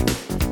you